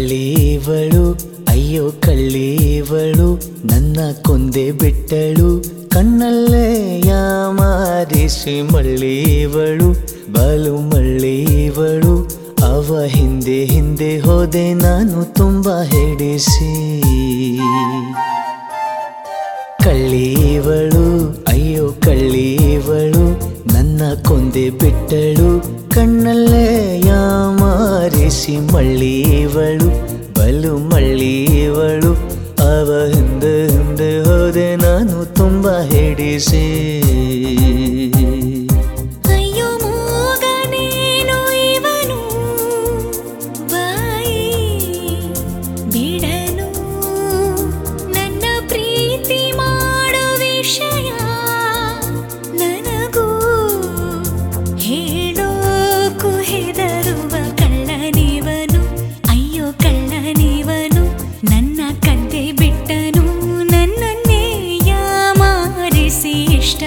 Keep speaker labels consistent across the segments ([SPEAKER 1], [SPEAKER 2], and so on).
[SPEAKER 1] ಕಳ್ಳೀವಳು, ಅಯ್ಯೋ ಕಳ್ಳೀವಳು, ನನ್ನ ಕೊಂದೆ ಬಿಟ್ಟಳು. ಕಣ್ಣಲ್ಲೇ ಯಾಮಾರಿಸಿ ಮಳ್ಳೀವಳು, ಬಾಲು ಮಳ್ಳೀವಳು. ಅವ ಹಿಂದೆ ಹಿಂದೆ ಹೋದೆ ನಾನು ತುಂಬ ಹಿಡಿಸಿ. ಕಳ್ಳೀವಳು, ಅಯ್ಯೋ ಕಳ್ಳೀವಳು, ನನ್ನ ಕೊಂದೆ ಬಿಟ್ಟಳು. ಕಣ್ಣಲ್ಲೇ ಯಾಮಾರಿಸಿ ಮಳ್ಳೀವಳು ಬಲು ಮಳ್ಳೀವಳು ಅವ ಹಿಂದೆ ಹಿಂದೆ ಹೋದೆ ನಾನು ತುಂಬ ಹಿಡಿಸಿ.
[SPEAKER 2] ಇಷ್ಟ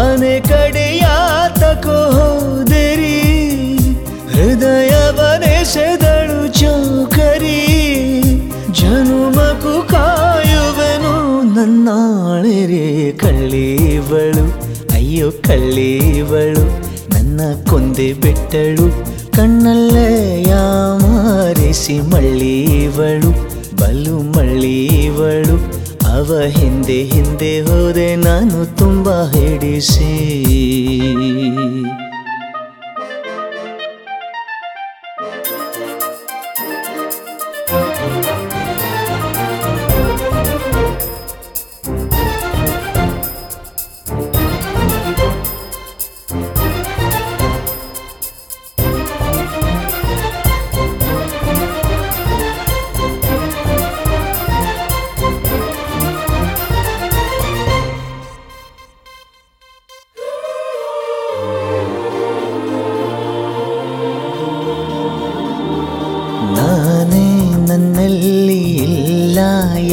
[SPEAKER 1] ಮನೆ ಕಡೆಯಾತಕೋ ಹೃದಯ ಹೃದಯವನೆಸೆದಳು ಚೌಕರಿ. ಜನುಮಕು ಕಾಯುವೆನು ನನ್ನಾಳೆರೆ ಕಳ್ಳೀವಳು, ಅಯ್ಯೋ ಕಳ್ಳೀವಳು, ನನ್ನ ಕೊಂದೆ ಬಿಟ್ಟಳು, ಕಣ್ಣಲ್ಲೇ ಯಾಮಾರಿಸಿ ಮಳ್ಳೀವಳು, ಬಲು ಮಳ್ಳೀವಳು. ಅವ ಹಿಂದೆ ಹಿಂದೆ ಹೋದೆ ನಾನು ತುಂಬ ಹಿಡಿಸಿ.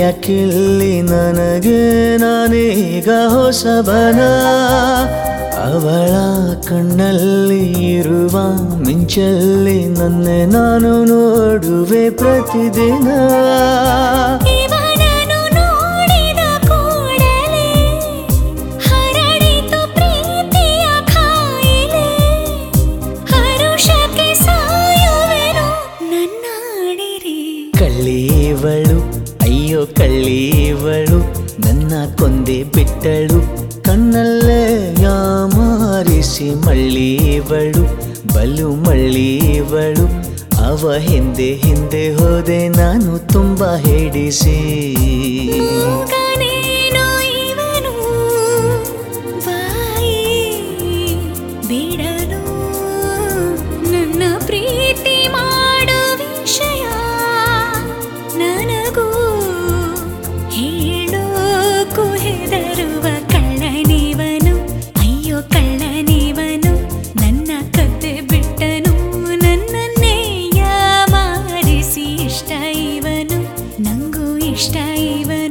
[SPEAKER 1] ಯಾಕಿಲ್ಲಿ ನನಗೆ ನಾನೀಗ ಹೊಸಬನ ಅವಳ ಕಣ್ಣಲ್ಲಿ ಇರುವ ಮಿಂಚಲ್ಲಿ ನನ್ನೆ ನಾನು ನೋಡುವೆ ಪ್ರತಿದಿನ. ಕಳ್ಳೀವಳು ನನ್ನ ಕೊಂದೆ ಬಿಟ್ಟಳು. ಕಣ್ಣಲ್ಲೇ ಯಾಮಾರಿಸಿ ಮಳ್ಳೀವಳು ಬಲು ಮಳ್ಳೀವಳು ಅವ ಹಿಂದೆ ಹಿಂದೆ ಹೋದೆ ನಾನು ತುಂಬ
[SPEAKER 2] ಮೂಗನೇ ಇಷ್ಟ ಇವ